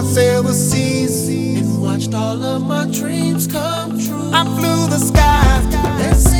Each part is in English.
I sailed the seas and watched all of my dreams come true. I flew the sky.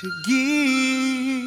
to give.